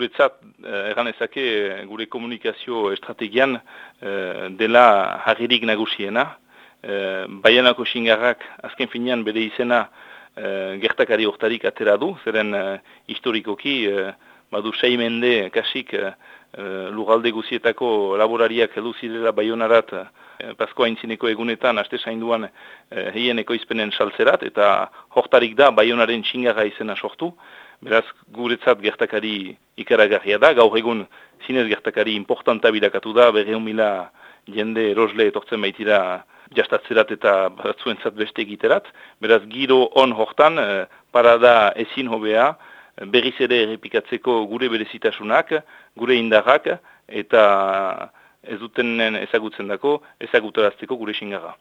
guretzat egan ezake gure komunikazio estrategian dela harririk nagusiena. Baianako xingarrak azken finean bere izena gertakari hortarik atera du, zeren historikoki badu sei mende kasik uh, lugalde guzietako laborariak edu zirela baionarat uh, Pasko haintzineko egunetan aste zainduan uh, heien ekoizpenen saltzerat eta hortarik da baionaren txingaga izena sortu. Beraz, guretzat gertakari ikaragarria da, gaur egun zinez gertakari importanta bidakatu da, berreun mila jende erosle etortzen baitira jastatzerat eta batzuentzat beste egiterat. Beraz, giro on hortan, parada ezin hobea, berriz ere errepikatzeko gure berezitasunak, gure indarrak eta ez duten ezagutzen dako ezagutarazteko gure xingarra.